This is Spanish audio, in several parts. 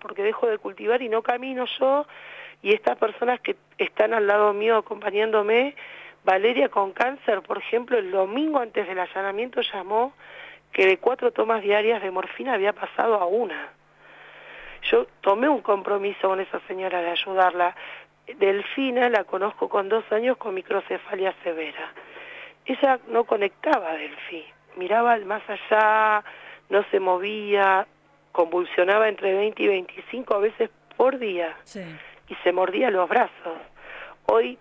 porque dejo de cultivar y no camino yo y estas personas que están al lado mío acompañándome, Valeria con cáncer, por ejemplo, el domingo antes del allanamiento llamó que de cuatro tomas diarias de morfina había pasado a una. Yo tomé un compromiso con esa señora de ayudarla. Delfina la conozco con dos años con microcefalia severa. Ella no conectaba a Delfi, miraba más allá, no se movía, convulsionaba entre 20 y 25 veces por día y se mordía los brazos. Hoy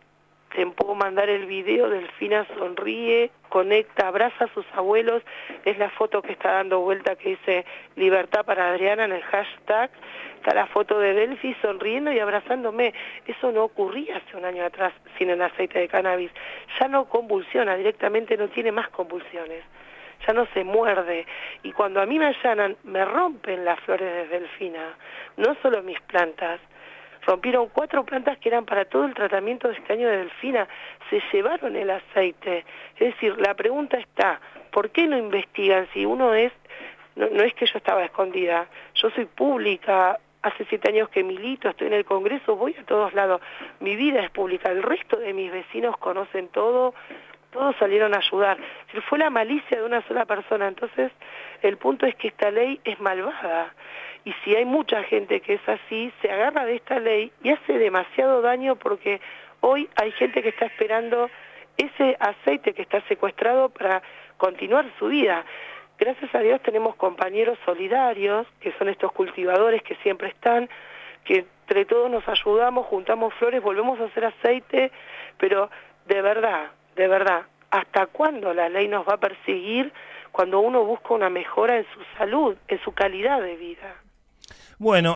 te puedo mandar el video, Delfina sonríe, conecta, abraza a sus abuelos, es la foto que está dando vuelta que dice Libertad para Adriana en el hashtag, está la foto de Delfi sonriendo y abrazándome. Eso no ocurría hace un año atrás sin el aceite de cannabis. Ya no convulsiona, directamente no tiene más convulsiones. Ya no se muerde. Y cuando a mí me allanan, me rompen las flores de delfina. No solo mis plantas, rompieron cuatro plantas que eran para todo el tratamiento de este año de delfina, se llevaron el aceite. Es decir, la pregunta está, ¿por qué no investigan si uno es, no, no es que yo estaba escondida, yo soy pública, hace siete años que milito, estoy en el Congreso, voy a todos lados, mi vida es pública, el resto de mis vecinos conocen todo, todos salieron a ayudar. Si fue la malicia de una sola persona, entonces el punto es que esta ley es malvada. Y si hay mucha gente que es así, se agarra de esta ley y hace demasiado daño porque hoy hay gente que está esperando ese aceite que está secuestrado para continuar su vida. Gracias a Dios tenemos compañeros solidarios, que son estos cultivadores que siempre están, que entre todos nos ayudamos, juntamos flores, volvemos a hacer aceite, pero de verdad, de verdad, ¿hasta cuándo la ley nos va a perseguir cuando uno busca una mejora en su salud, en su calidad de vida? Bueno,